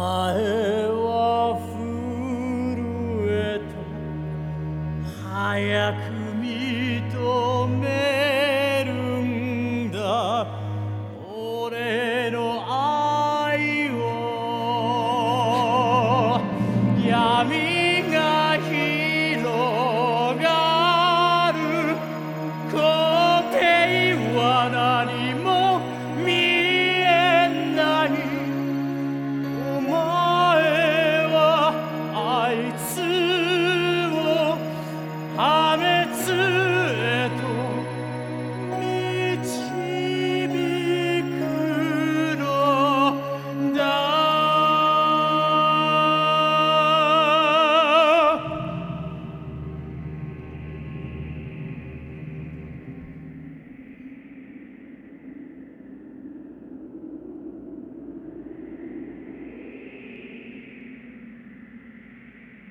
は震えた。早く認め。